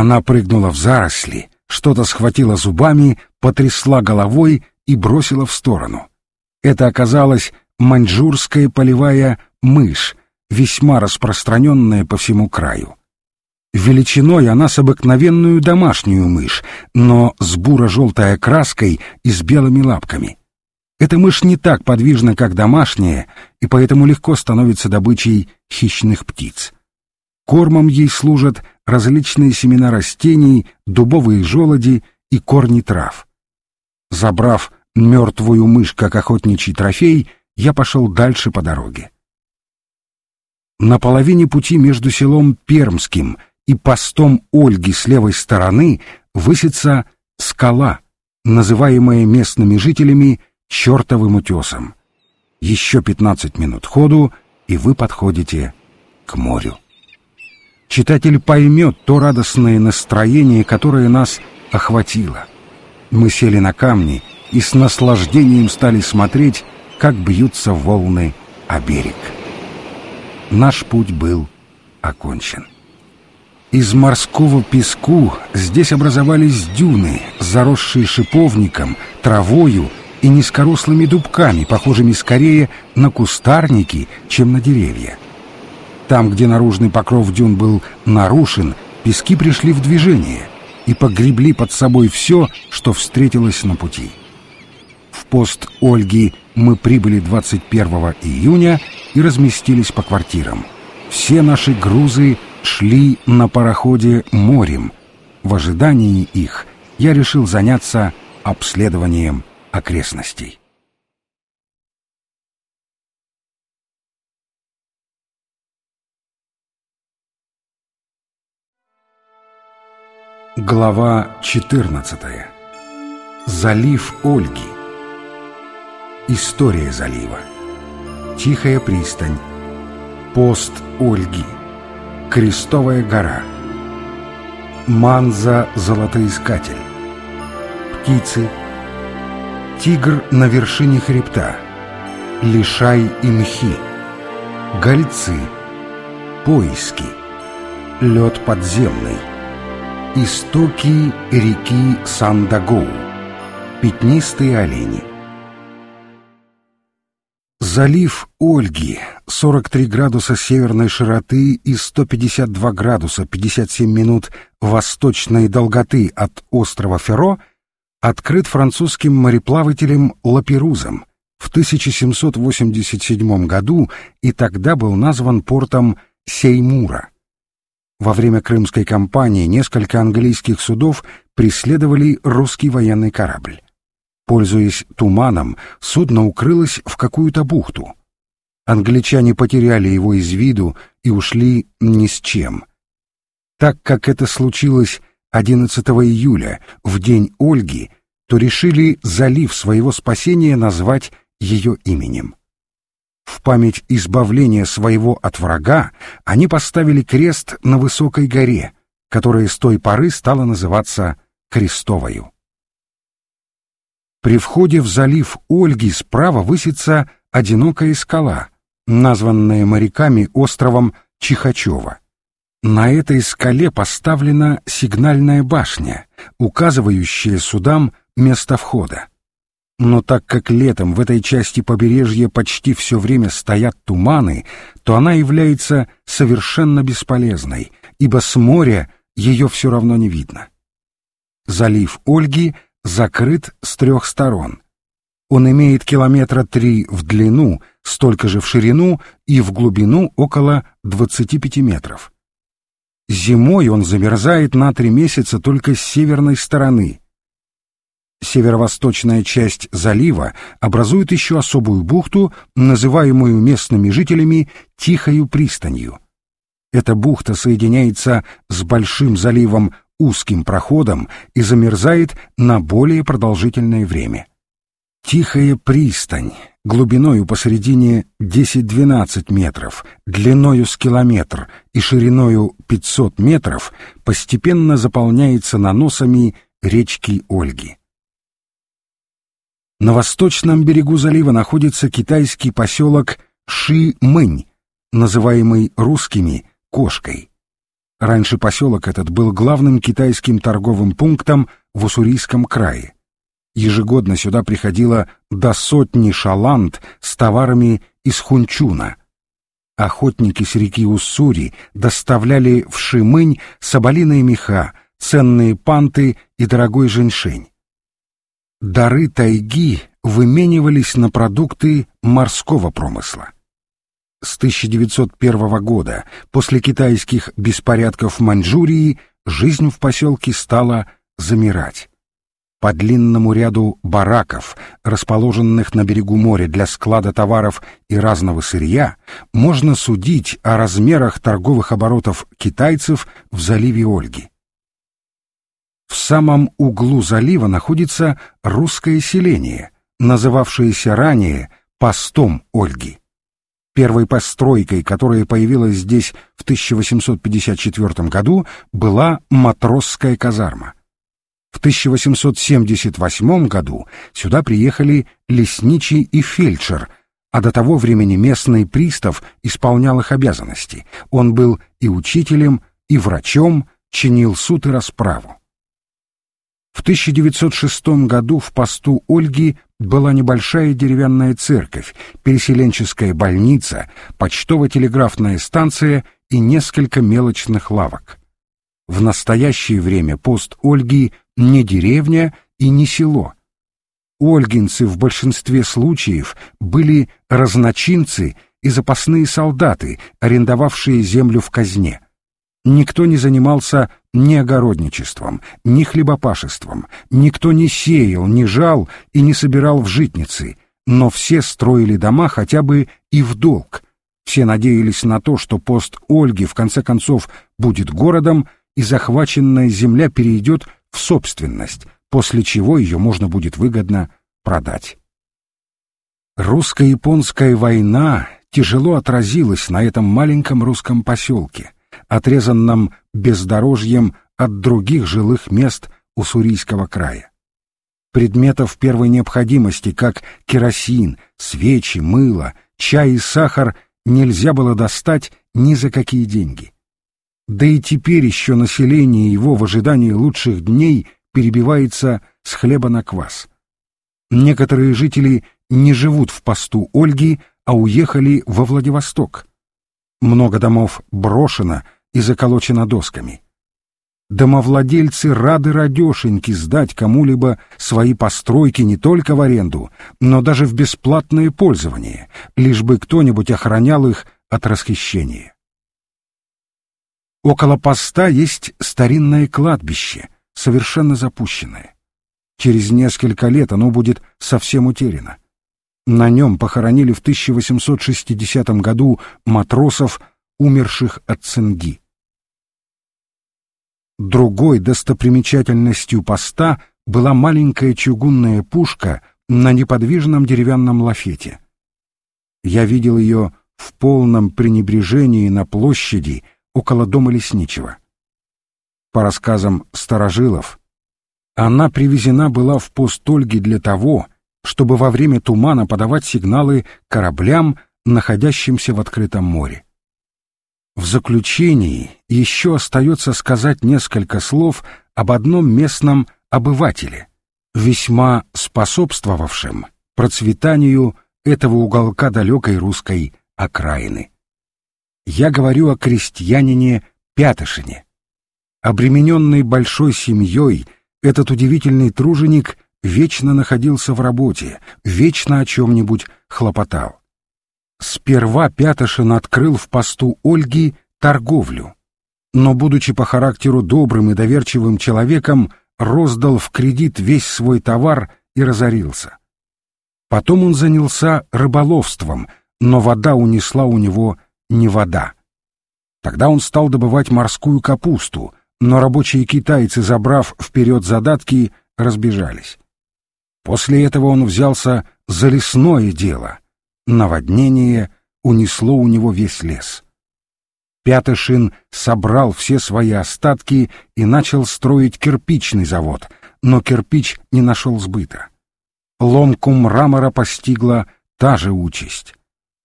Она прыгнула в заросли, что-то схватила зубами, потрясла головой и бросила в сторону. Это оказалась маньчжурская полевая мышь, весьма распространенная по всему краю. Величиной она с обыкновенную домашнюю мышь, но с буро-желтой окраской и с белыми лапками. Эта мышь не так подвижна, как домашняя, и поэтому легко становится добычей хищных птиц. Кормом ей служат различные семена растений, дубовые желуди и корни трав. Забрав мертвую мышь как охотничий трофей, я пошел дальше по дороге. На половине пути между селом Пермским и постом Ольги с левой стороны высится скала, называемая местными жителями чертовым утесом. Еще пятнадцать минут ходу, и вы подходите к морю. Читатель поймет то радостное настроение, которое нас охватило. Мы сели на камни и с наслаждением стали смотреть, как бьются волны о берег. Наш путь был окончен. Из морского песку здесь образовались дюны, заросшие шиповником, травою и низкорослыми дубками, похожими скорее на кустарники, чем на деревья. Там, где наружный покров дюн был нарушен, пески пришли в движение и погребли под собой все, что встретилось на пути. В пост Ольги мы прибыли 21 июня и разместились по квартирам. Все наши грузы шли на пароходе морем. В ожидании их я решил заняться обследованием окрестностей. Глава 14. Залив Ольги. История залива. Тихая пристань. Пост Ольги. Крестовая гора. Манза-золотоискатель. Птицы. Тигр на вершине хребта. Лишай мхи. Гольцы. Поиски. Лед подземный. Истоки реки Сандагоу. Пятнистые олени. Залив Ольги, 43 градуса северной широты и 152 градуса 57 минут восточной долготы от острова Ферро, открыт французским мореплавателем Лаперузом в 1787 году и тогда был назван портом Сеймура. Во время Крымской кампании несколько английских судов преследовали русский военный корабль. Пользуясь туманом, судно укрылось в какую-то бухту. Англичане потеряли его из виду и ушли ни с чем. Так как это случилось 11 июля, в день Ольги, то решили залив своего спасения назвать ее именем. В память избавления своего от врага они поставили крест на высокой горе, которая с той поры стала называться Крестовою. При входе в залив Ольги справа высится одинокая скала, названная моряками островом Чихачева. На этой скале поставлена сигнальная башня, указывающая судам место входа. Но так как летом в этой части побережья почти все время стоят туманы, то она является совершенно бесполезной, ибо с моря ее все равно не видно. Залив Ольги — закрыт с трех сторон. Он имеет километра три в длину, столько же в ширину и в глубину около 25 метров. Зимой он замерзает на три месяца только с северной стороны. Северо-восточная часть залива образует еще особую бухту, называемую местными жителями Тихою пристанью. Эта бухта соединяется с большим заливом узким проходом и замерзает на более продолжительное время. Тихая пристань, глубиною посередине 10-12 метров, длиною с километр и шириною 500 метров, постепенно заполняется наносами речки Ольги. На восточном берегу залива находится китайский поселок Ши-Мынь, называемый русскими Кошкой. Раньше поселок этот был главным китайским торговым пунктом в Уссурийском крае. Ежегодно сюда приходило до сотни шаланд с товарами из Хунчуна. Охотники с реки Уссури доставляли в Шимынь соболиные меха, ценные панты и дорогой женьшень. Дары тайги выменивались на продукты морского промысла. С 1901 года, после китайских беспорядков в Маньчжурии, жизнь в поселке стала замирать. По длинному ряду бараков, расположенных на берегу моря для склада товаров и разного сырья, можно судить о размерах торговых оборотов китайцев в заливе Ольги. В самом углу залива находится русское селение, называвшееся ранее постом Ольги. Первой постройкой, которая появилась здесь в 1854 году, была матросская казарма. В 1878 году сюда приехали лесничий и фельдшер, а до того времени местный пристав исполнял их обязанности. Он был и учителем, и врачом, чинил суд и расправу. В 1906 году в посту Ольги была небольшая деревянная церковь, переселенческая больница, почтово-телеграфная станция и несколько мелочных лавок. В настоящее время пост Ольги не деревня и не село. Ольгинцы в большинстве случаев были разночинцы и запасные солдаты, арендовавшие землю в казне. Никто не занимался ни огородничеством, ни хлебопашеством, никто не сеял, не жал и не собирал в житницы, но все строили дома хотя бы и в долг. Все надеялись на то, что пост Ольги в конце концов будет городом, и захваченная земля перейдет в собственность, после чего ее можно будет выгодно продать. Русско-японская война тяжело отразилась на этом маленьком русском поселке, отрезанном бездорожьем от других жилых мест Уссурийского края. Предметов первой необходимости, как керосин, свечи, мыло, чай и сахар, нельзя было достать ни за какие деньги. Да и теперь еще население его в ожидании лучших дней перебивается с хлеба на квас. Некоторые жители не живут в посту Ольги, а уехали во Владивосток. Много домов брошено и заколочено досками. Домовладельцы рады радешеньки сдать кому-либо свои постройки не только в аренду, но даже в бесплатное пользование, лишь бы кто-нибудь охранял их от расхищения. Около поста есть старинное кладбище, совершенно запущенное. Через несколько лет оно будет совсем утеряно. На нем похоронили в 1860 году матросов, умерших от цинги. Другой достопримечательностью поста была маленькая чугунная пушка на неподвижном деревянном лафете. Я видел ее в полном пренебрежении на площади, около дома лесничего. По рассказам старожилов, она привезена была в пост Ольги для того, чтобы во время тумана подавать сигналы кораблям, находящимся в открытом море. В заключении еще остается сказать несколько слов об одном местном обывателе, весьма способствовавшем процветанию этого уголка далекой русской окраины. Я говорю о крестьянине Пятышине. Обремененный большой семьей, этот удивительный труженик вечно находился в работе, вечно о чем-нибудь хлопотал. Сперва Пятышин открыл в посту Ольги торговлю, но, будучи по характеру добрым и доверчивым человеком, роздал в кредит весь свой товар и разорился. Потом он занялся рыболовством, но вода унесла у него не вода. Тогда он стал добывать морскую капусту, но рабочие китайцы, забрав вперед задатки, разбежались. После этого он взялся за лесное дело. Наводнение унесло у него весь лес. Пятышин собрал все свои остатки и начал строить кирпичный завод, но кирпич не нашел сбыта. Ломку мрамора постигла та же участь.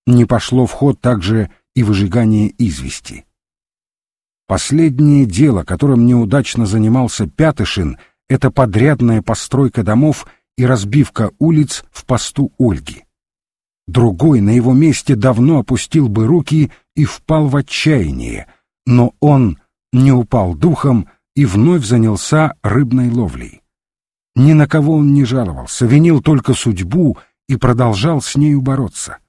Не пошло в ход также и выжигание извести. Последнее дело, которым неудачно занимался Пятышин, это подрядная постройка домов и разбивка улиц в посту Ольги. Другой на его месте давно опустил бы руки и впал в отчаяние, но он не упал духом и вновь занялся рыбной ловлей. Ни на кого он не жаловался, винил только судьбу и продолжал с нею бороться.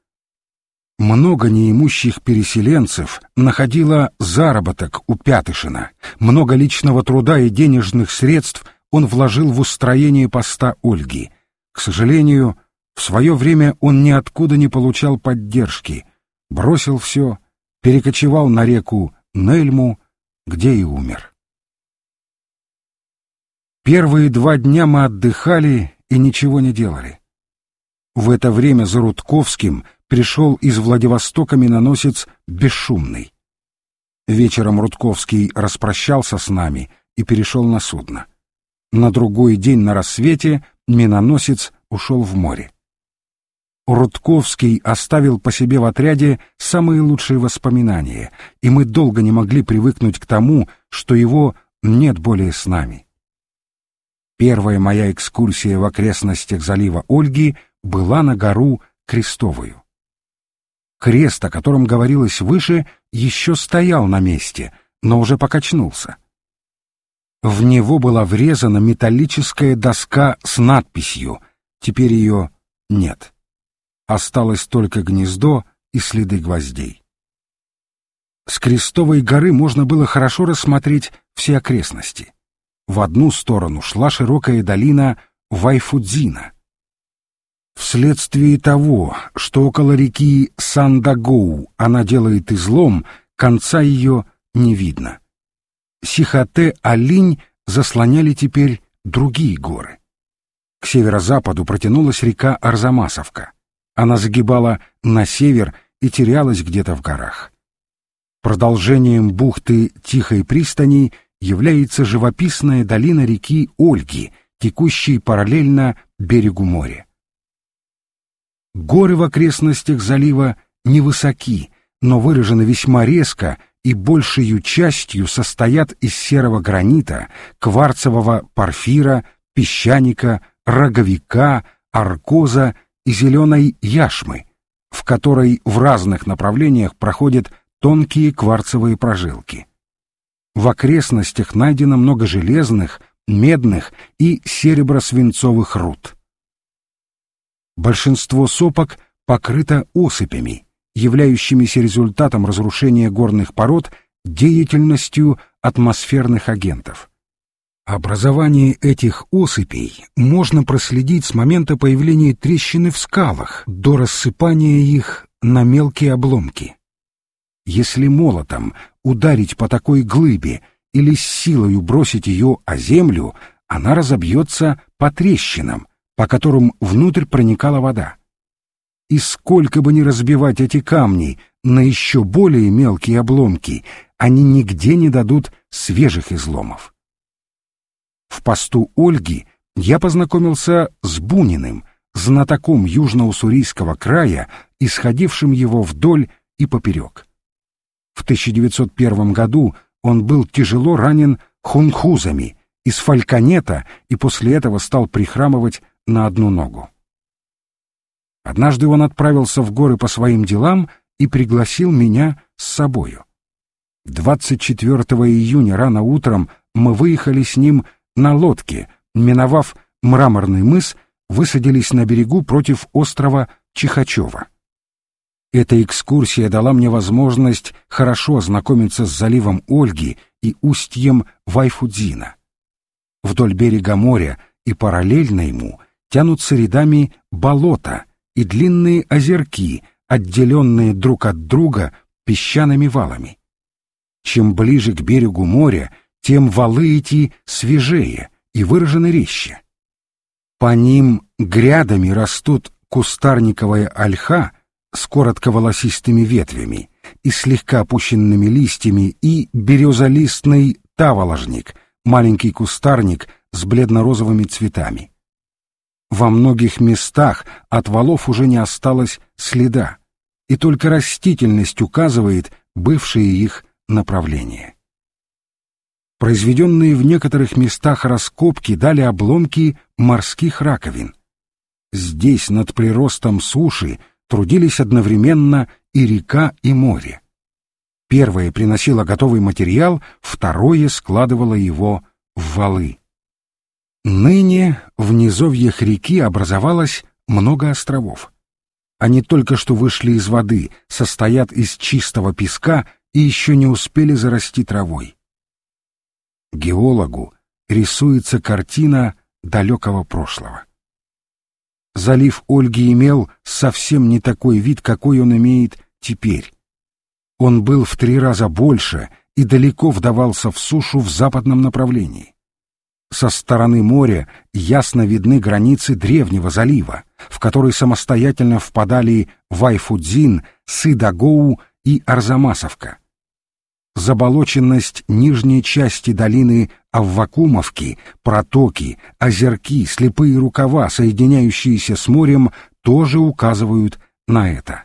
Много неимущих переселенцев находило заработок у Пятышина. Много личного труда и денежных средств он вложил в устроение поста Ольги. К сожалению, в свое время он ниоткуда не получал поддержки. Бросил все, перекочевал на реку Нельму, где и умер. Первые два дня мы отдыхали и ничего не делали. В это время за Рудковским пришел из Владивостока миноносец Бесшумный. Вечером Рудковский распрощался с нами и перешел на судно. На другой день на рассвете миноносец ушел в море. Рудковский оставил по себе в отряде самые лучшие воспоминания, и мы долго не могли привыкнуть к тому, что его нет более с нами. Первая моя экскурсия в окрестностях залива Ольги была на гору Крестовую. Крест, о котором говорилось выше, еще стоял на месте, но уже покачнулся. В него была врезана металлическая доска с надписью, теперь ее нет. Осталось только гнездо и следы гвоздей. С Крестовой горы можно было хорошо рассмотреть все окрестности. В одну сторону шла широкая долина Вайфудзина, Вследствие того, что около реки Сандагоу она делает излом, конца ее не видно. Сихоте-Алинь заслоняли теперь другие горы. К северо-западу протянулась река Арзамасовка. Она загибала на север и терялась где-то в горах. Продолжением бухты Тихой пристани является живописная долина реки Ольги, текущей параллельно берегу моря. Горы в окрестностях залива невысоки, но выражены весьма резко и большей частью состоят из серого гранита, кварцевого порфира, песчаника, роговика, аркоза и зеленой яшмы, в которой в разных направлениях проходят тонкие кварцевые прожилки. В окрестностях найдено много железных, медных и серебро-свинцовых руд. Большинство сопок покрыто осыпями, являющимися результатом разрушения горных пород деятельностью атмосферных агентов. Образование этих осыпей можно проследить с момента появления трещины в скалах до рассыпания их на мелкие обломки. Если молотом ударить по такой глыбе или с силою бросить ее о землю, она разобьется по трещинам, по которым внутрь проникала вода. И сколько бы ни разбивать эти камни на еще более мелкие обломки, они нигде не дадут свежих изломов. В посту Ольги я познакомился с Буниным, знатоком южно-уссурийского края, исходившим его вдоль и поперек. В 1901 году он был тяжело ранен хунхузами из фальконета и после этого стал прихрамывать на одну ногу. Однажды он отправился в горы по своим делам и пригласил меня с собою. 24 июня рано утром мы выехали с ним на лодке, миновав мраморный мыс, высадились на берегу против острова Чихачева. Эта экскурсия дала мне возможность хорошо ознакомиться с заливом Ольги и устьем Вайфудзина. Вдоль берега моря и параллельно ему тянутся рядами болота и длинные озерки, отделенные друг от друга песчаными валами. Чем ближе к берегу моря, тем валы эти свежее и выражены резче. По ним грядами растут кустарниковая ольха с коротковолосистыми ветвями и слегка опущенными листьями и березолистный таволожник, маленький кустарник с бледно-розовыми цветами. Во многих местах от валов уже не осталось следа, и только растительность указывает бывшие их направления. Произведенные в некоторых местах раскопки дали обломки морских раковин. Здесь, над приростом суши, трудились одновременно и река, и море. Первое приносило готовый материал, второе складывало его в валы. Ныне в низовьях реки образовалось много островов. Они только что вышли из воды, состоят из чистого песка и еще не успели зарасти травой. Геологу рисуется картина далекого прошлого. Залив Ольги имел совсем не такой вид, какой он имеет теперь. Он был в три раза больше и далеко вдавался в сушу в западном направлении. Со стороны моря ясно видны границы древнего залива, в который самостоятельно впадали Вайфудзин, Сыдагоу и Арзамасовка. Заболоченность нижней части долины Аввакумовки, протоки, озерки, слепые рукава, соединяющиеся с морем, тоже указывают на это.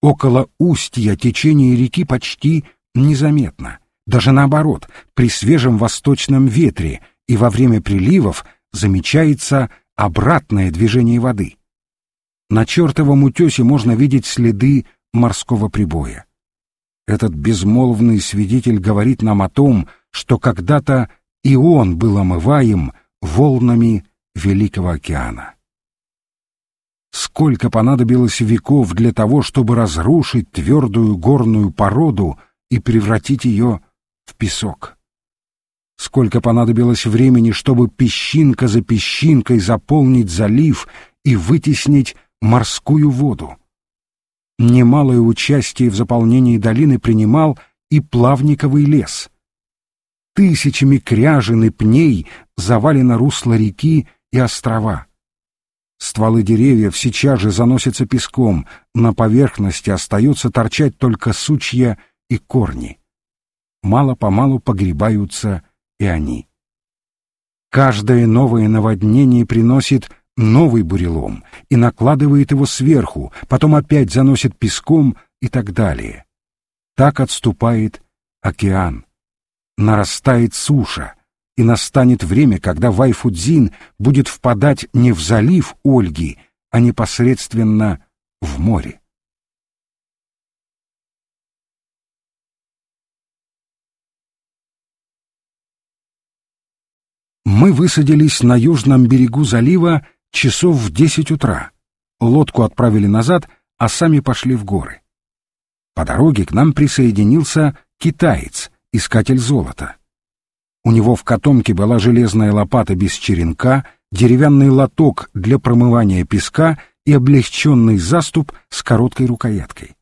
Около устья течение реки почти незаметно. Даже наоборот, при свежем восточном ветре и во время приливов замечается обратное движение воды. На чертовом утесе можно видеть следы морского прибоя. Этот безмолвный свидетель говорит нам о том, что когда-то и он был омываем волнами Великого океана. Сколько понадобилось веков для того, чтобы разрушить твердую горную породу и превратить ее в песок? Сколько понадобилось времени, чтобы песчинка за песчинкой заполнить залив и вытеснить морскую воду? Немалое участие в заполнении долины принимал и плавниковый лес. Тысячами кряжин и пней завалено русло реки и острова. Стволы деревьев сейчас же заносятся песком, на поверхности остаются торчать только сучья и корни. Мало-помалу погребаются и они. Каждое новое наводнение приносит новый бурелом и накладывает его сверху, потом опять заносит песком и так далее. Так отступает океан. Нарастает суша, и настанет время, когда Вайфудзин будет впадать не в залив Ольги, а непосредственно в море. Мы высадились на южном берегу залива часов в десять утра. Лодку отправили назад, а сами пошли в горы. По дороге к нам присоединился китаец, искатель золота. У него в котомке была железная лопата без черенка, деревянный лоток для промывания песка и облегченный заступ с короткой рукояткой.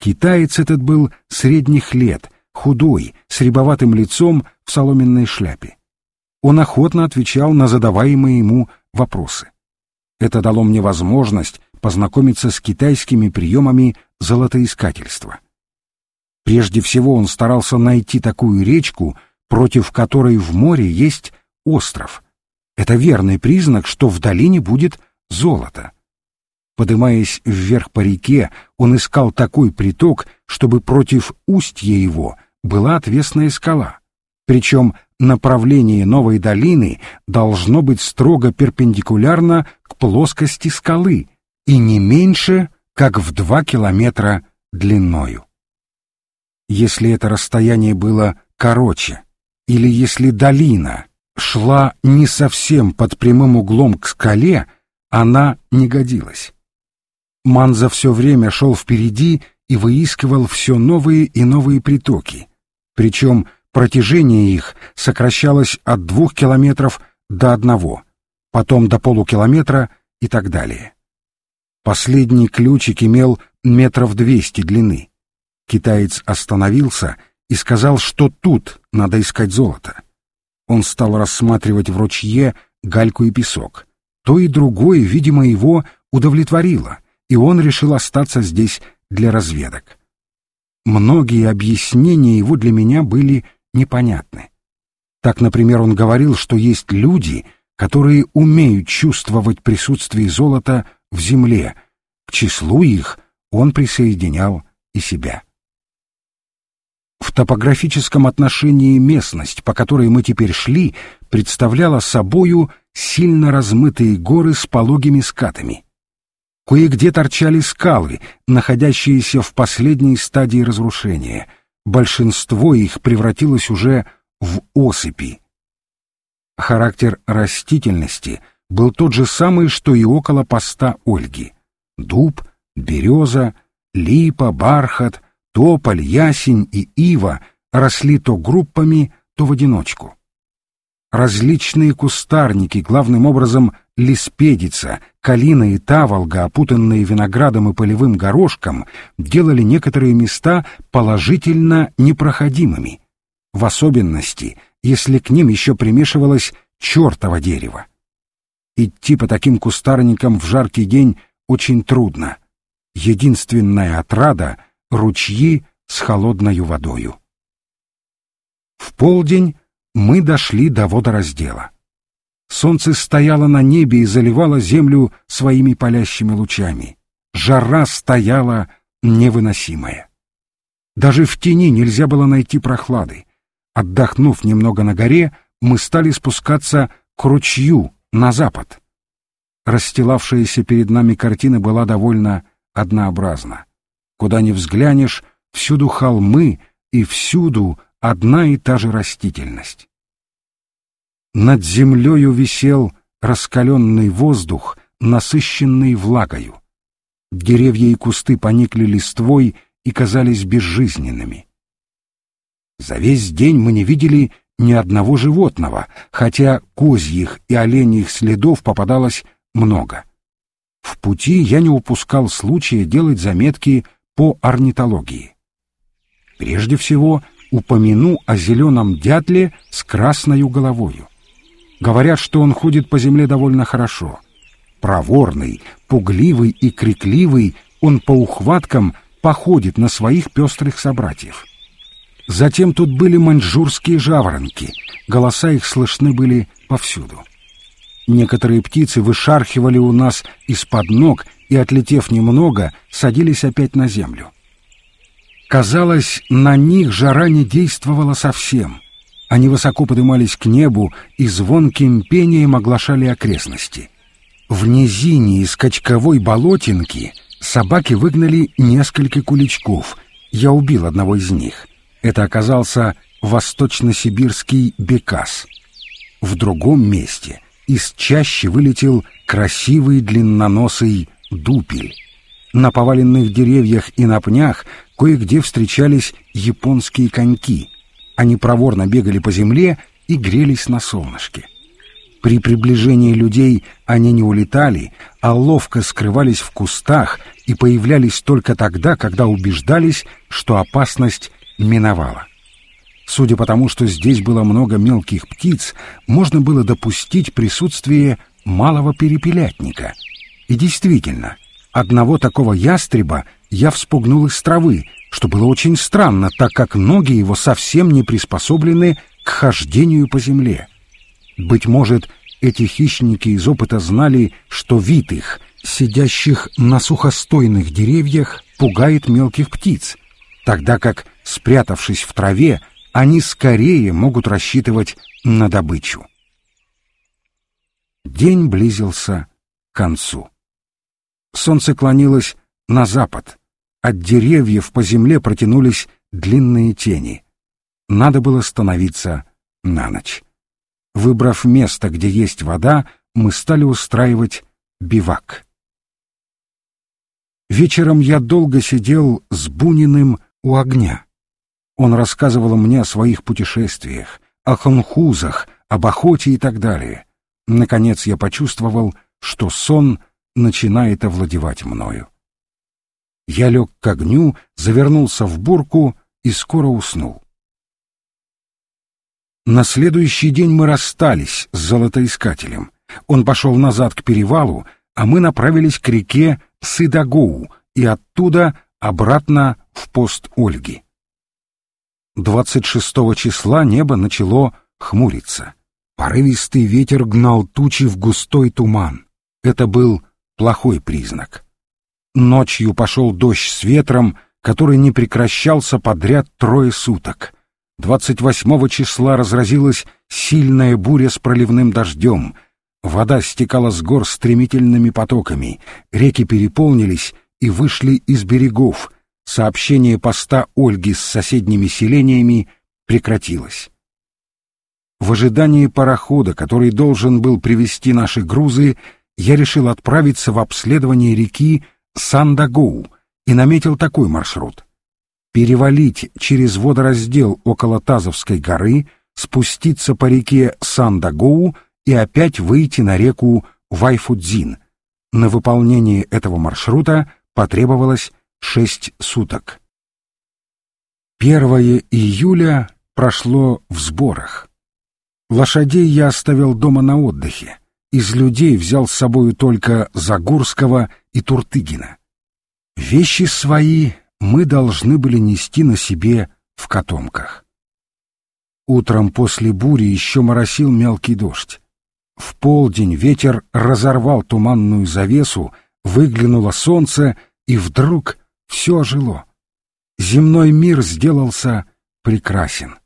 Китаец этот был средних лет, худой, с рябоватым лицом в соломенной шляпе. Он охотно отвечал на задаваемые ему вопросы. Это дало мне возможность познакомиться с китайскими приемами золотоискательства. Прежде всего он старался найти такую речку, против которой в море есть остров. Это верный признак, что в долине будет золото. Подымаясь вверх по реке, он искал такой приток, чтобы против устья его была отвесная скала. Причем направление новой долины должно быть строго перпендикулярно к плоскости скалы и не меньше, как в два километра длиною. Если это расстояние было короче, или если долина шла не совсем под прямым углом к скале, она не годилась. Манза все время шел впереди и выискивал все новые и новые притоки, причем протяжение их сокращалось от двух километров до одного, потом до полукилометра и так далее. Последний ключик имел метров двести длины. Китаец остановился и сказал, что тут надо искать золото. Он стал рассматривать в ручье гальку и песок. То и другое, видимо, его удовлетворило, и он решил остаться здесь для разведок. Многие объяснения его для меня были непонятны. Так, например, он говорил, что есть люди, которые умеют чувствовать присутствие золота в земле. К числу их он присоединял и себя. В топографическом отношении местность, по которой мы теперь шли, представляла собою сильно размытые горы с пологими скатами. Кое-где торчали скалы, находящиеся в последней стадии разрушения. Большинство их превратилось уже в осыпи. Характер растительности был тот же самый, что и около поста Ольги. Дуб, береза, липа, бархат, тополь, ясень и ива росли то группами, то в одиночку. Различные кустарники, главным образом лиспедица, калина и таволга, опутанные виноградом и полевым горошком, делали некоторые места положительно непроходимыми, в особенности, если к ним еще примешивалось чертово дерево. Идти по таким кустарникам в жаркий день очень трудно. Единственная отрада — ручьи с холодною водою. В полдень мы дошли до водораздела. Солнце стояло на небе и заливало землю своими палящими лучами. Жара стояла невыносимая. Даже в тени нельзя было найти прохлады. Отдохнув немного на горе, мы стали спускаться к ручью на запад. Расстилавшаяся перед нами картина была довольно однообразна. Куда ни взглянешь, всюду холмы и всюду одна и та же растительность. Над землею висел раскаленный воздух, насыщенный влагою. Деревья и кусты поникли листвой и казались безжизненными. За весь день мы не видели ни одного животного, хотя козьих и оленьих следов попадалось много. В пути я не упускал случая делать заметки по орнитологии. Прежде всего, упомяну о зеленом дятле с красною головою. Говорят, что он ходит по земле довольно хорошо. Проворный, пугливый и крикливый, он по ухваткам походит на своих пестрых собратьев. Затем тут были маньчжурские жаворонки, голоса их слышны были повсюду. Некоторые птицы вышархивали у нас из-под ног и, отлетев немного, садились опять на землю. Казалось, на них жара не действовала совсем. Они высоко подымались к небу и звонким пением оглашали окрестности. В низине из качковой болотинки собаки выгнали несколько куличков. Я убил одного из них. Это оказался восточно-сибирский бекас. В другом месте из чащи вылетел красивый длинноносый дупель. На поваленных деревьях и на пнях кое-где встречались японские коньки. Они проворно бегали по земле и грелись на солнышке. При приближении людей они не улетали, а ловко скрывались в кустах и появлялись только тогда, когда убеждались, что опасность миновала. Судя по тому, что здесь было много мелких птиц, можно было допустить присутствие малого перепелятника. И действительно, одного такого ястреба я вспугнул из травы, что было очень странно, так как ноги его совсем не приспособлены к хождению по земле. Быть может, эти хищники из опыта знали, что вид их, сидящих на сухостойных деревьях, пугает мелких птиц, тогда как, спрятавшись в траве, они скорее могут рассчитывать на добычу. День близился к концу. Солнце клонилось на запад. От деревьев по земле протянулись длинные тени. Надо было становиться на ночь. Выбрав место, где есть вода, мы стали устраивать бивак. Вечером я долго сидел с Буниным у огня. Он рассказывал мне о своих путешествиях, о ханхузах, об охоте и так далее. Наконец я почувствовал, что сон начинает овладевать мною. Я лег к огню, завернулся в бурку и скоро уснул. На следующий день мы расстались с золотоискателем. Он пошел назад к перевалу, а мы направились к реке Сыдагоу и оттуда обратно в пост Ольги. 26 числа небо начало хмуриться. Порывистый ветер гнал тучи в густой туман. Это был плохой признак. Ночью пошел дождь с ветром, который не прекращался подряд трое суток. 28 числа разразилась сильная буря с проливным дождем. Вода стекала с гор стремительными потоками, реки переполнились и вышли из берегов. Сообщение поста Ольги с соседними селениями прекратилось. В ожидании парохода, который должен был привезти наши грузы, я решил отправиться в обследование реки Сандагоу и наметил такой маршрут. Перевалить через водораздел около Тазовской горы, спуститься по реке Сандагоу и опять выйти на реку Вайфудзин. На выполнение этого маршрута потребовалось шесть суток. 1 июля прошло в сборах. Лошадей я оставил дома на отдыхе. Из людей взял с собою только Загурского и Туртыгина. Вещи свои мы должны были нести на себе в котомках. Утром после бури еще моросил мелкий дождь. В полдень ветер разорвал туманную завесу, выглянуло солнце, и вдруг все ожило. Земной мир сделался прекрасен.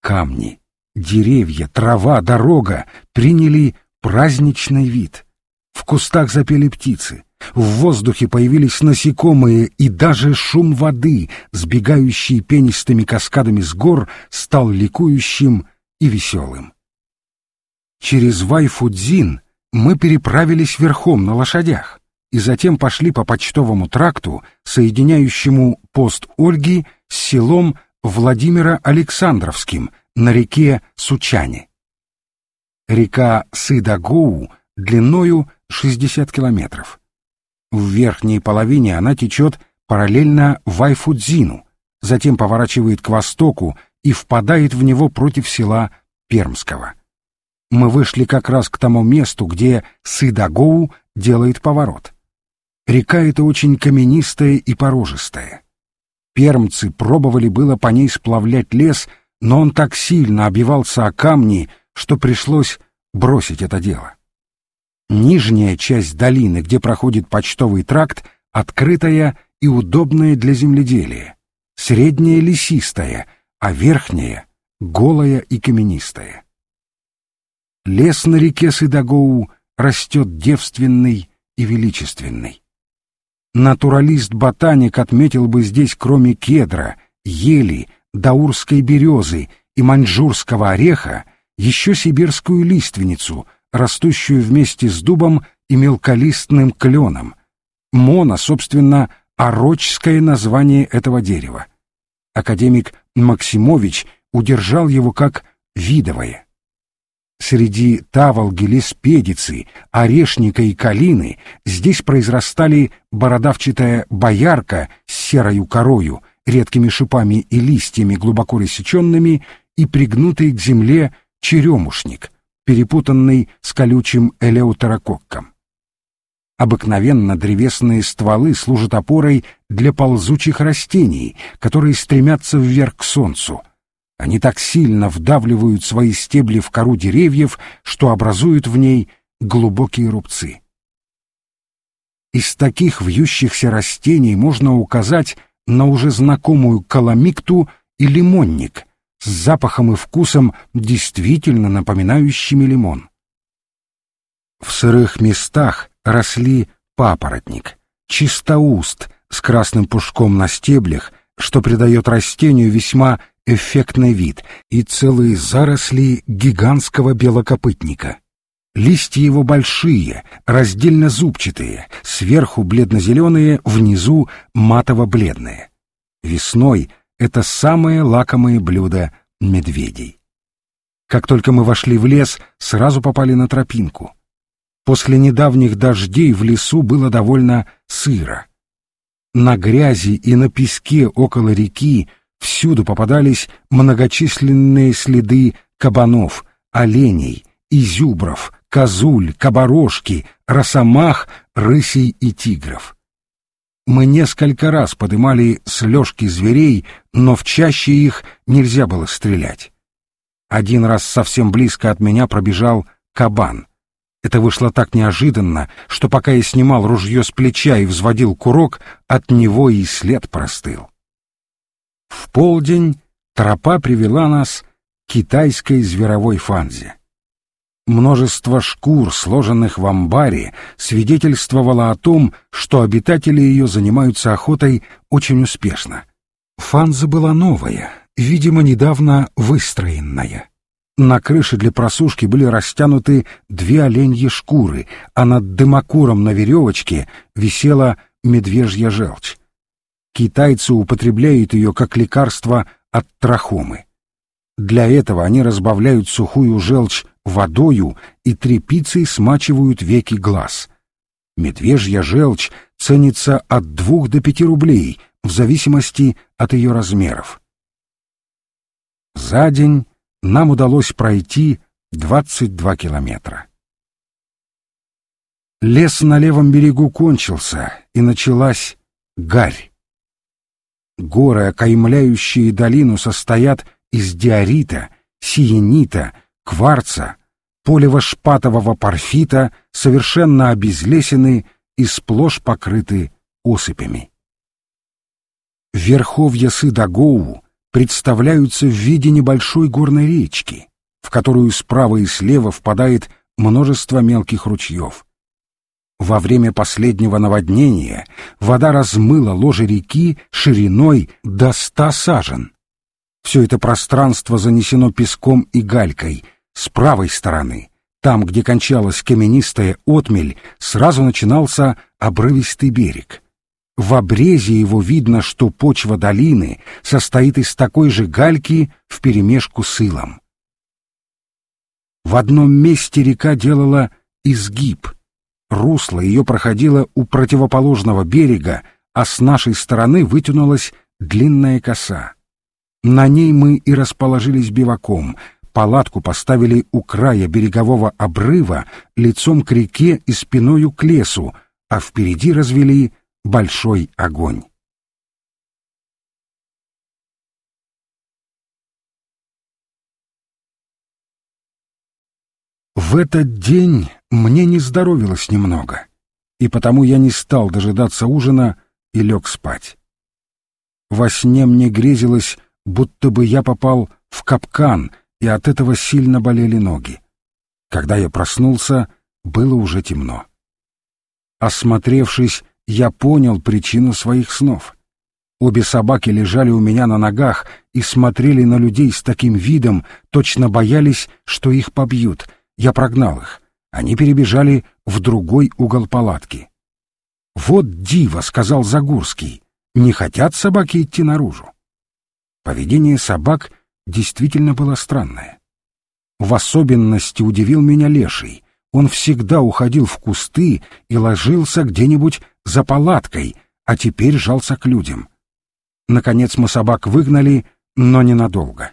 Камни, деревья, трава, дорога приняли праздничный вид. В кустах запели птицы, в воздухе появились насекомые, и даже шум воды, сбегающий пенистыми каскадами с гор, стал ликующим и веселым. Через Вайфудзин мы переправились верхом на лошадях и затем пошли по почтовому тракту, соединяющему пост Ольги с селом Владимира Александровским на реке Сучане. Река Сыдагоу длиною 60 километров. В верхней половине она течет параллельно Вайфудзину, затем поворачивает к востоку и впадает в него против села Пермского. Мы вышли как раз к тому месту, где Сыдагоу делает поворот. Река эта очень каменистая и порожистая. Пермцы пробовали было по ней сплавлять лес, но он так сильно обивался о камни, что пришлось бросить это дело. Нижняя часть долины, где проходит почтовый тракт, открытая и удобная для земледелия, средняя лесистая, а верхняя — голая и каменистая. Лес на реке Сыдагоу растет девственный и величественный. Натуралист-ботаник отметил бы здесь, кроме кедра, ели, даурской березы и маньчжурского ореха, еще сибирскую лиственницу, растущую вместе с дубом и мелколистным кленом. Мона, собственно, орочское название этого дерева. Академик Максимович удержал его как видовое. Среди таволги, леспедицы, орешника и калины здесь произрастали бородавчатая боярка с серою корою, редкими шипами и листьями глубоко рассеченными и пригнутый к земле черемушник, перепутанный с колючим элеутерококком. Обыкновенно древесные стволы служат опорой для ползучих растений, которые стремятся вверх к солнцу, они так сильно вдавливают свои стебли в кору деревьев, что образуют в ней глубокие рубцы. Из таких вьющихся растений можно указать на уже знакомую каламикту и лимонник с запахом и вкусом, действительно напоминающими лимон. В сырых местах росли папоротник, чистоуст с красным пушком на стеблях, что придает растению весьма эффектный вид и целые заросли гигантского белокопытника. Листья его большие, раздельно-зубчатые, сверху бледно-зеленые, внизу матово-бледные. Весной это самое лакомое блюдо медведей. Как только мы вошли в лес, сразу попали на тропинку. После недавних дождей в лесу было довольно сыро. На грязи и на песке около реки Всюду попадались многочисленные следы кабанов, оленей, изюбров, козуль, кабарошки, росомах, рысей и тигров. Мы несколько раз подымали слежки зверей, но в чаще их нельзя было стрелять. Один раз совсем близко от меня пробежал кабан. Это вышло так неожиданно, что пока я снимал ружье с плеча и взводил курок, от него и след простыл. В полдень тропа привела нас к китайской зверовой фанзе. Множество шкур, сложенных в амбаре, свидетельствовало о том, что обитатели ее занимаются охотой очень успешно. Фанза была новая, видимо, недавно выстроенная. На крыше для просушки были растянуты две оленьи шкуры, а над дымокуром на веревочке висела медвежья желчь. Китайцы употребляют ее как лекарство от трахомы. Для этого они разбавляют сухую желчь водою и тряпицей смачивают веки глаз. Медвежья желчь ценится от двух до пяти рублей в зависимости от ее размеров. За день нам удалось пройти 22 километра. Лес на левом берегу кончился, и началась гарь. Горы, окаймляющие долину, состоят из диорита, сиенита, кварца, полево-шпатового порфита, совершенно обезлесены и сплошь покрыты осыпями. Верховья Сыдагоу представляются в виде небольшой горной речки, в которую справа и слева впадает множество мелких ручьев. Во время последнего наводнения вода размыла ложе реки шириной до ста сажен. Все это пространство занесено песком и галькой. С правой стороны, там, где кончалась каменистая отмель, сразу начинался обрывистый берег. В обрезе его видно, что почва долины состоит из такой же гальки вперемешку с илом. В одном месте река делала изгиб. Русло ее проходило у противоположного берега, а с нашей стороны вытянулась длинная коса. На ней мы и расположились биваком, палатку поставили у края берегового обрыва, лицом к реке и спиною к лесу, а впереди развели большой огонь. В этот день мне не здоровилось немного, и потому я не стал дожидаться ужина и лег спать. Во сне мне грезилось, будто бы я попал в капкан, и от этого сильно болели ноги. Когда я проснулся, было уже темно. Осмотревшись, я понял причину своих снов. Обе собаки лежали у меня на ногах и смотрели на людей с таким видом, точно боялись, что их побьют. Я прогнал их. Они перебежали в другой угол палатки. «Вот диво», — сказал Загурский, — «не хотят собаки идти наружу». Поведение собак действительно было странное. В особенности удивил меня леший. Он всегда уходил в кусты и ложился где-нибудь за палаткой, а теперь жался к людям. Наконец мы собак выгнали, но ненадолго.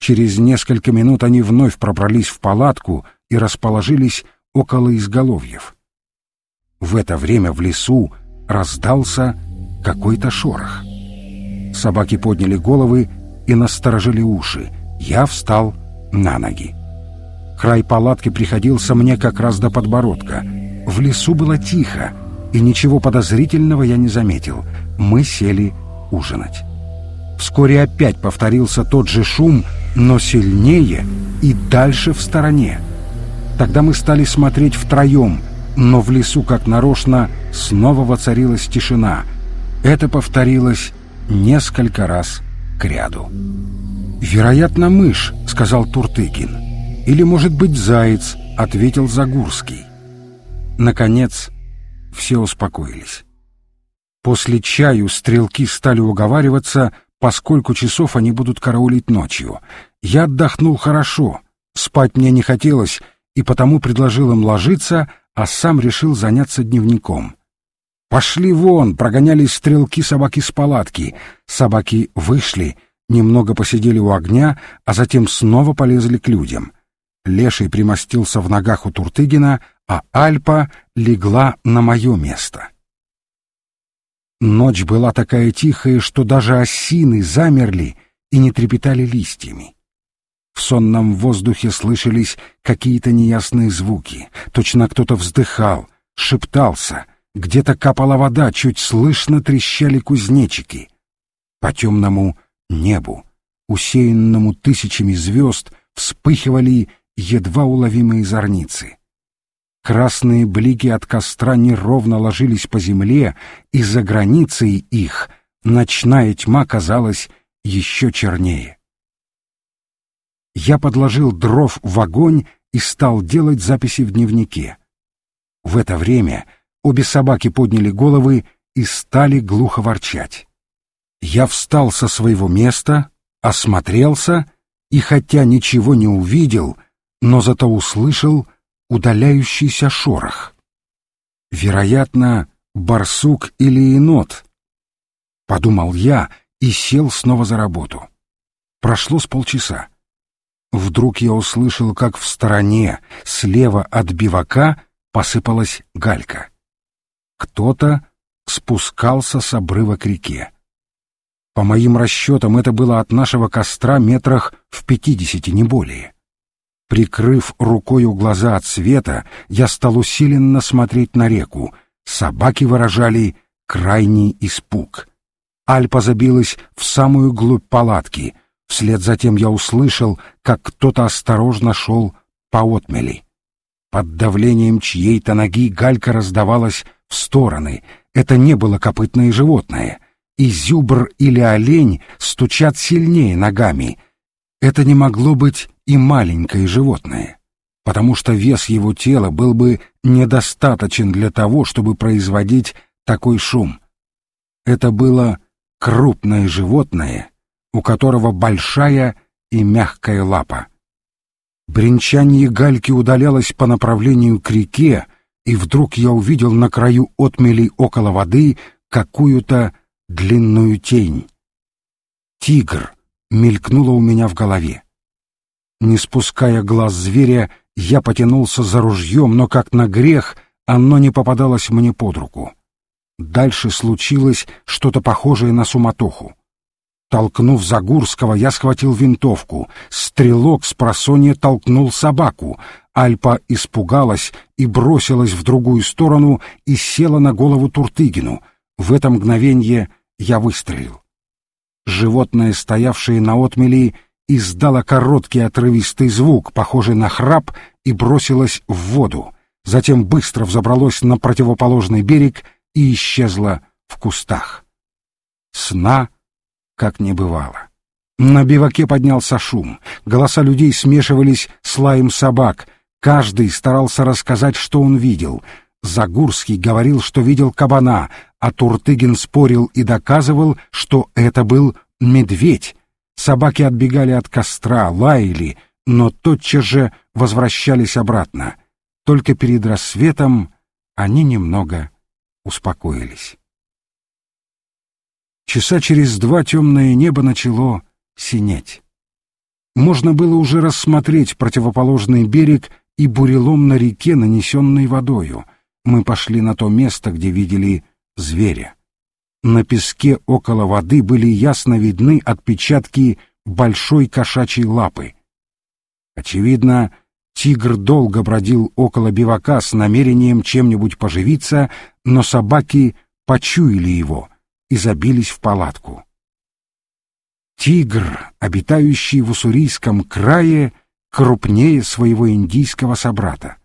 Через несколько минут они вновь пробрались в палатку и расположились около изголовьев. В это время в лесу раздался какой-то шорох. Собаки подняли головы и насторожили уши. Я встал на ноги. Край палатки приходился мне как раз до подбородка. В лесу было тихо, и ничего подозрительного я не заметил. Мы сели ужинать. Вскоре опять повторился тот же шум, но сильнее и дальше в стороне. Тогда мы стали смотреть втроем, но в лесу, как нарочно, снова воцарилась тишина. Это повторилось несколько раз к. «Вероятно, мышь», — сказал Туртыкин. «Или, может быть, заяц», — ответил Загурский. Наконец, все успокоились. После чаю стрелки стали уговариваться, поскольку часов они будут караулить ночью. Я отдохнул хорошо, спать мне не хотелось, и потому предложил им ложиться, а сам решил заняться дневником. «Пошли вон!» — прогонялись стрелки собаки с палатки. Собаки вышли, немного посидели у огня, а затем снова полезли к людям. Леший примостился в ногах у Туртыгина, а Альпа легла на мое место. Ночь была такая тихая, что даже осины замерли и не трепетали листьями. В сонном воздухе слышались какие-то неясные звуки. Точно кто-то вздыхал, шептался. Где-то капала вода, чуть слышно трещали кузнечики. По темному небу, усеянному тысячами звезд, вспыхивали едва уловимые зорницы. Красные блики от костра неровно ложились по земле, и за границей их ночная тьма казалась еще чернее. Я подложил дров в огонь и стал делать записи в дневнике. В это время обе собаки подняли головы и стали глухо ворчать. Я встал со своего места, осмотрелся и, хотя ничего не увидел, но зато услышал удаляющийся шорох. Вероятно, барсук или енот. Подумал я и сел снова за работу. Прошло с полчаса. Вдруг я услышал, как в стороне, слева от бивака, посыпалась галька. Кто-то спускался с обрыва к реке. По моим расчетам, это было от нашего костра метрах в пятидесяти, не более. Прикрыв рукою глаза от света, я стал усиленно смотреть на реку. Собаки выражали крайний испуг. Альпа забилась в самую глубь палатки. Вслед за тем я услышал, как кто-то осторожно шел по отмели. Под давлением чьей-то ноги галька раздавалась в стороны. Это не было копытное животное. И зюбр или олень стучат сильнее ногами. Это не могло быть и маленькое животное, потому что вес его тела был бы недостаточен для того, чтобы производить такой шум. Это было крупное животное, у которого большая и мягкая лапа. Бринчанье гальки удалялось по направлению к реке, и вдруг я увидел на краю отмели около воды какую-то длинную тень. Тигр мелькнуло у меня в голове. Не спуская глаз зверя, я потянулся за ружьем, но как на грех оно не попадалось мне под руку. Дальше случилось что-то похожее на суматоху. Толкнув Загурского, я схватил винтовку. Стрелок с просонья толкнул собаку. Альпа испугалась и бросилась в другую сторону и села на голову Туртыгину. В это мгновенье я выстрелил. Животное, стоявшее на отмели, издала короткий отрывистый звук, похожий на храп, и бросилась в воду. Затем быстро взобралось на противоположный берег и исчезла в кустах. Сна как не бывало. На биваке поднялся шум. Голоса людей смешивались с лаем собак. Каждый старался рассказать, что он видел. Загурский говорил, что видел кабана, а Туртыгин спорил и доказывал, что это был медведь. Собаки отбегали от костра, лаяли, но тотчас же возвращались обратно. Только перед рассветом они немного успокоились. Часа через два темное небо начало синеть. Можно было уже рассмотреть противоположный берег и бурелом на реке, нанесенный водою. Мы пошли на то место, где видели зверя. На песке около воды были ясно видны отпечатки большой кошачьей лапы. Очевидно, тигр долго бродил около бивака с намерением чем-нибудь поживиться, но собаки почуяли его и забились в палатку. Тигр, обитающий в Уссурийском крае, крупнее своего индийского собрата.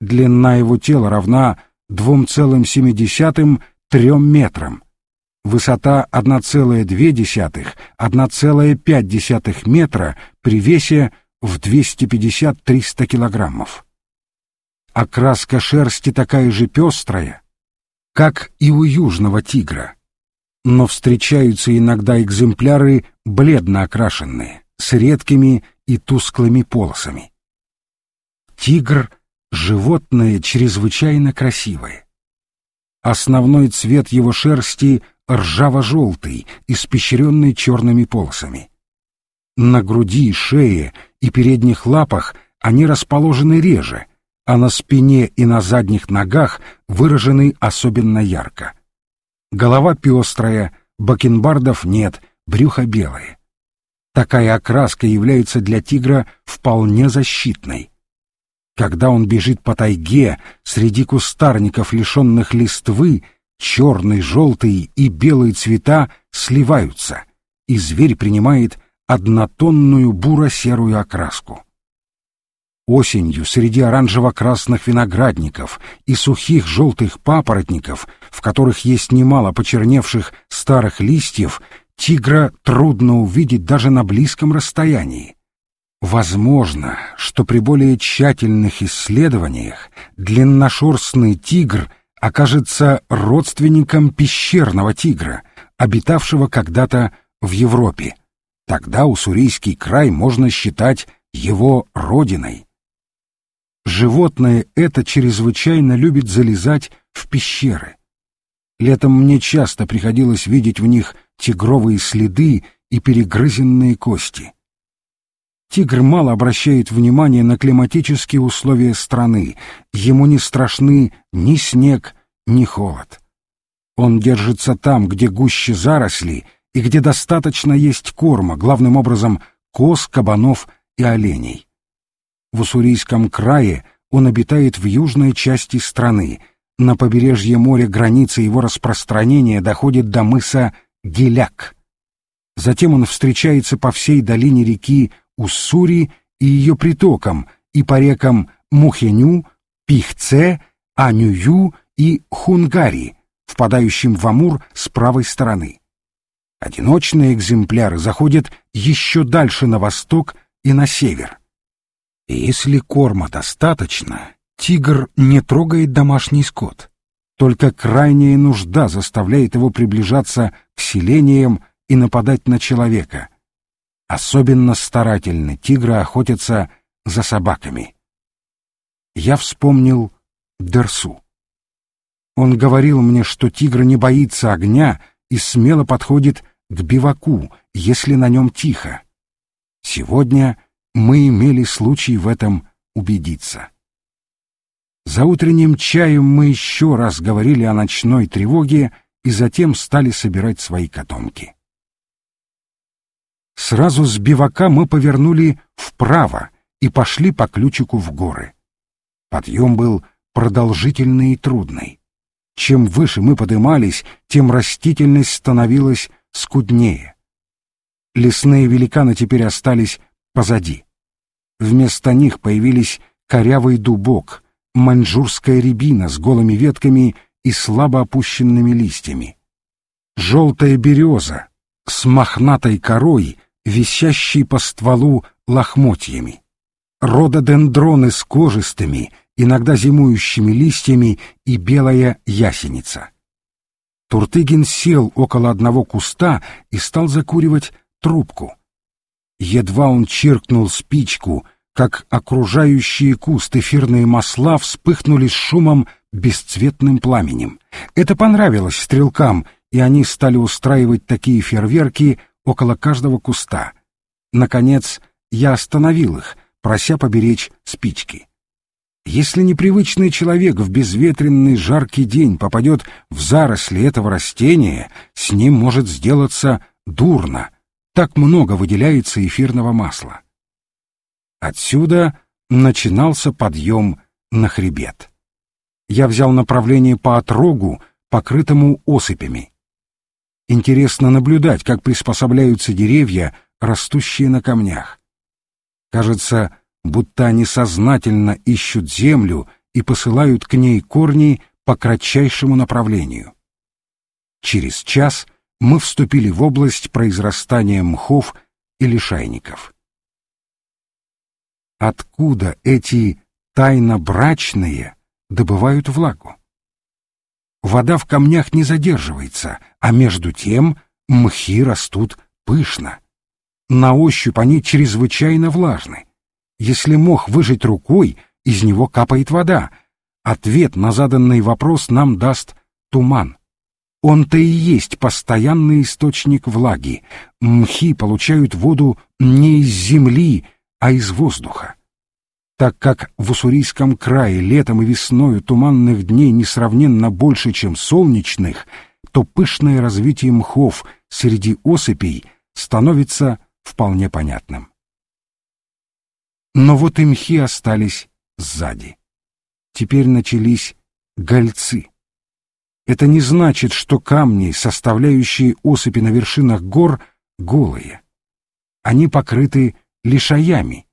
Длина его тела равна 2,7 трем метрам. Высота 1,2-1,5 метра при весе в 250-300 килограммов. Окраска шерсти такая же пестрая, как и у южного тигра. Но встречаются иногда экземпляры бледно окрашенные, с редкими и тусклыми полосами. Тигр — животное чрезвычайно красивое. Основной цвет его шерсти ржаво-желтый, испещренный черными полосами. На груди, шее и передних лапах они расположены реже, а на спине и на задних ногах выражены особенно ярко. Голова пестрая, бакенбардов нет, брюхо белое. Такая окраска является для тигра вполне защитной. Когда он бежит по тайге среди кустарников, лишенных листвы, черный, желтый и белый цвета сливаются, и зверь принимает однотонную буро-серую окраску. Осенью среди оранжево-красных виноградников и сухих желтых папоротников, в которых есть немало почерневших старых листьев, тигра трудно увидеть даже на близком расстоянии. Возможно, что при более тщательных исследованиях длинношерстный тигр окажется родственником пещерного тигра, обитавшего когда-то в Европе. Тогда Уссурийский край можно считать его родиной. Животное это чрезвычайно любит залезать в пещеры. Летом мне часто приходилось видеть в них тигровые следы и перегрызенные кости. Тигр мало обращает внимания на климатические условия страны, ему не страшны ни снег, ни холод. Он держится там, где гуще заросли и где достаточно есть корма, главным образом коз, кабанов и оленей. В Уссурийском крае он обитает в южной части страны. На побережье моря граница его распространения доходит до мыса Геляк. Затем он встречается по всей долине реки Уссури и ее притокам, и по рекам Мухеню, Пихце, Анюю и Хунгари, впадающим в Амур с правой стороны. Одиночные экземпляры заходят еще дальше на восток и на север. И если корма достаточно, тигр не трогает домашний скот. Только крайняя нужда заставляет его приближаться к селениям и нападать на человека — Особенно старательны тигры охотятся за собаками. Я вспомнил Дерсу. Он говорил мне, что тигр не боится огня и смело подходит к биваку, если на нем тихо. Сегодня мы имели случай в этом убедиться. За утренним чаем мы еще раз говорили о ночной тревоге и затем стали собирать свои котомки. Сразу с бивака мы повернули вправо и пошли по ключику в горы. Подъем был продолжительный и трудный. Чем выше мы подымались, тем растительность становилась скуднее. Лесные великаны теперь остались позади. Вместо них появились корявый дубок, маньчжурская рябина с голыми ветками и слабо опущенными листьями. Желтая береза с мохнатой корой — висящий по стволу лохмотьями. Рододендроны с кожистыми, иногда зимующими листьями и белая ясеница. Туртыгин сел около одного куста и стал закуривать трубку. Едва он чиркнул спичку, как окружающие куст эфирные масла вспыхнули с шумом бесцветным пламенем. Это понравилось стрелкам, и они стали устраивать такие фейерверки около каждого куста. Наконец, я остановил их, прося поберечь спички. Если непривычный человек в безветренный жаркий день попадет в заросли этого растения, с ним может сделаться дурно. Так много выделяется эфирного масла. Отсюда начинался подъем на хребет. Я взял направление по отрогу, покрытому осыпями. Интересно наблюдать, как приспособляются деревья, растущие на камнях. Кажется, будто они сознательно ищут землю и посылают к ней корни по кратчайшему направлению. Через час мы вступили в область произрастания мхов и лишайников. Откуда эти тайно брачные добывают влагу? вода в камнях не задерживается, а между тем мхи растут пышно. На ощупь они чрезвычайно влажны. Если мох выжать рукой, из него капает вода. Ответ на заданный вопрос нам даст туман. Он-то и есть постоянный источник влаги. Мхи получают воду не из земли, а из воздуха. Так как в Уссурийском крае летом и весною туманных дней несравненно больше, чем солнечных, то пышное развитие мхов среди осыпей становится вполне понятным. Но вот и мхи остались сзади. Теперь начались гольцы. Это не значит, что камни, составляющие осыпи на вершинах гор, голые. Они покрыты лишаями,